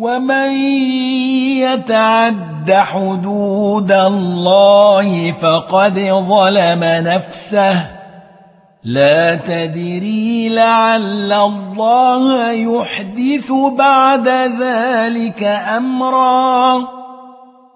ومن يتعد حدود الله فقد ظلم نفسه. لا تدري لعل الله يحدث بعد ذلك أمرا.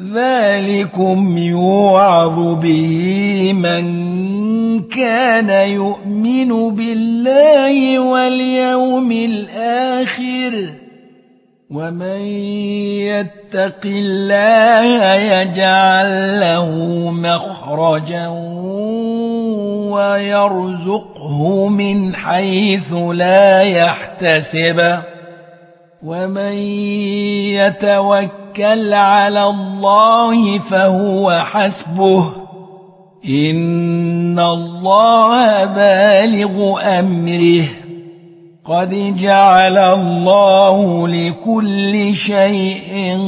ذلكم يوعظ به من كان يؤمن بالله واليوم الآخر ومن يتق الله يجعل له مخرجا ويرزقه من حيث لا يحتسب ومن يتوكل على الله فهو حسبه. إن الله بالغ أمره. قد جعل الله لكل شيء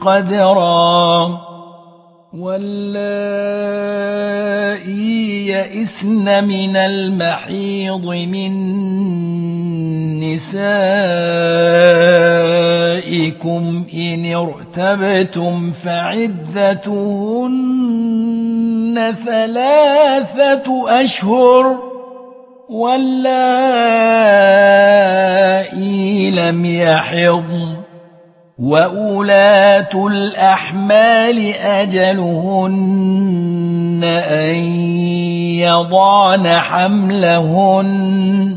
قدرا. واللائي يئسن من المحيض من نسائكم إن ارتبتم فعدتهن ثلاثة أشهر واللائي لم يحضن وأولاة الأحمال أجلهن أن يضعن حملهن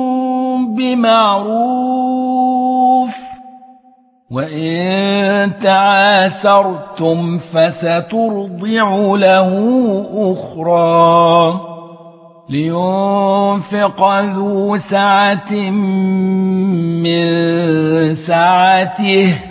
بمعروف. وإن تعاسرتم فسترضع له أخرى. لينفق ذو سعة من سعته.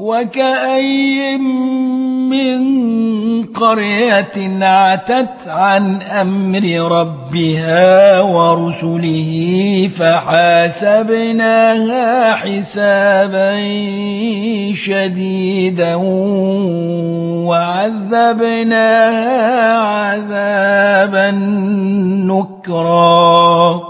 وكأي من قرية عتت عن أمر ربها ورسله فحاسبناها حسابا شديدا وعذبناها عذابا نكرا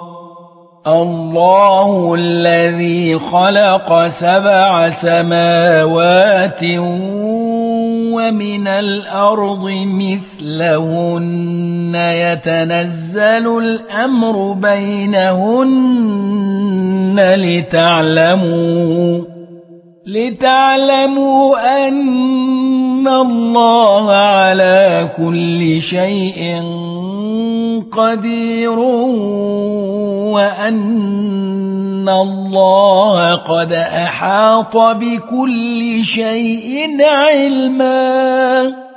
الله الذي خلق سبع سماوات ومن الأرض مثلهن. يتنزل الأمر بينهن لتعلموا لتعلموا أن الله على كل شيء قدير وأن الله قد أحاط بكل شيء علما.